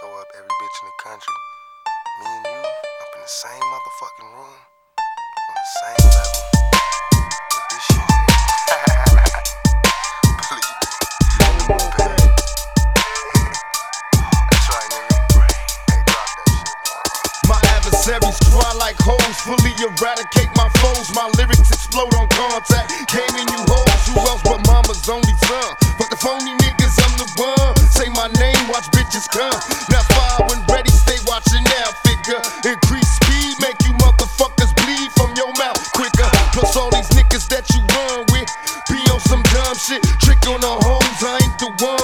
so up every bitch in the country. Me and you up in the same motherfucking room, on the same adversary squad like hoes. Fully eradicate my foes. My lyrics explode on contact. Came in you hoes, who else but mama's only son? But the phony niggas, I'm the one. Say my name, watch bitches come. Now fire when ready, stay watching now. Figure increase speed, make you motherfuckers bleed from your mouth quicker. Plus all these niggas that you run with, be on some dumb shit. Trick on the hoes, I ain't the one.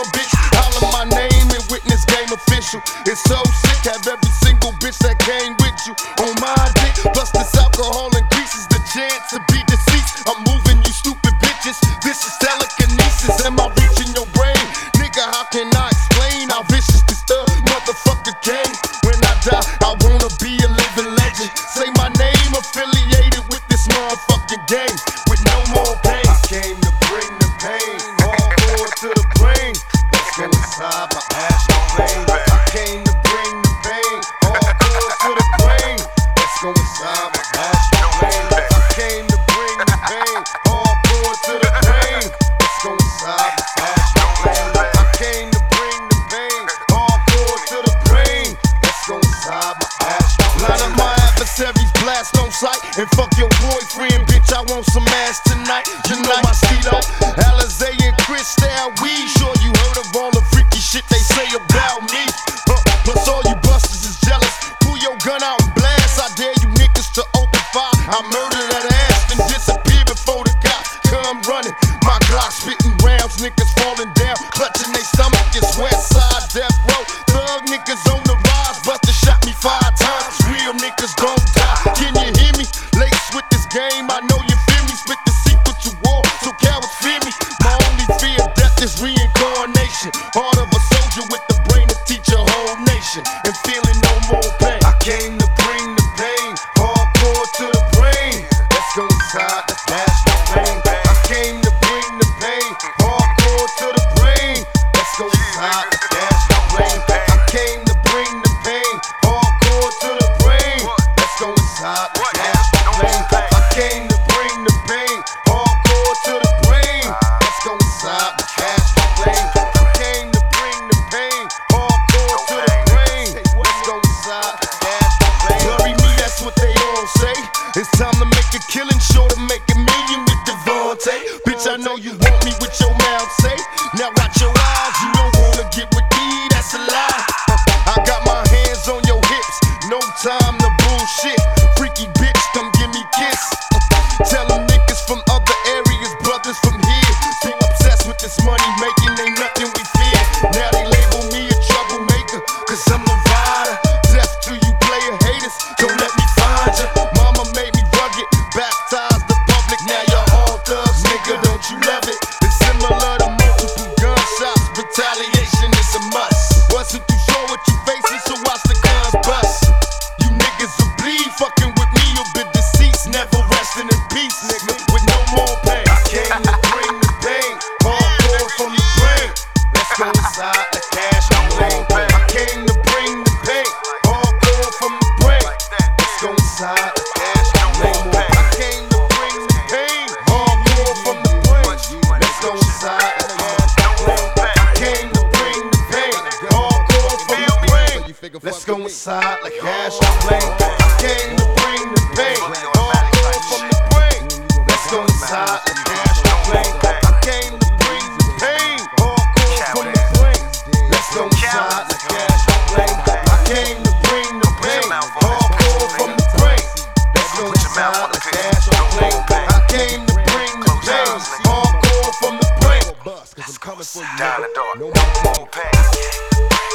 gon' die. Can you hear me? Lace with this game, I know you feel me. Spit the secret what you so cowards fear me. My only fear of death is reincarnation. Heart of a soldier with the brain to teach a whole nation. And feeling Killing sure to make a million with Devontae. Bitch, I know you want me with your mouth, say. Now watch your eyes, you don't wanna get with me, that's a lie. I got my hands on your hips, no time to bullshit. I came to bring the pain. From the brain. Let's go inside. I came to bring the pain. From the brain. Let's go inside like cash on play. I came to bring the pain. Hardcore from the brain. Let's go inside like. I came coming for you. Down the dark. No more pain.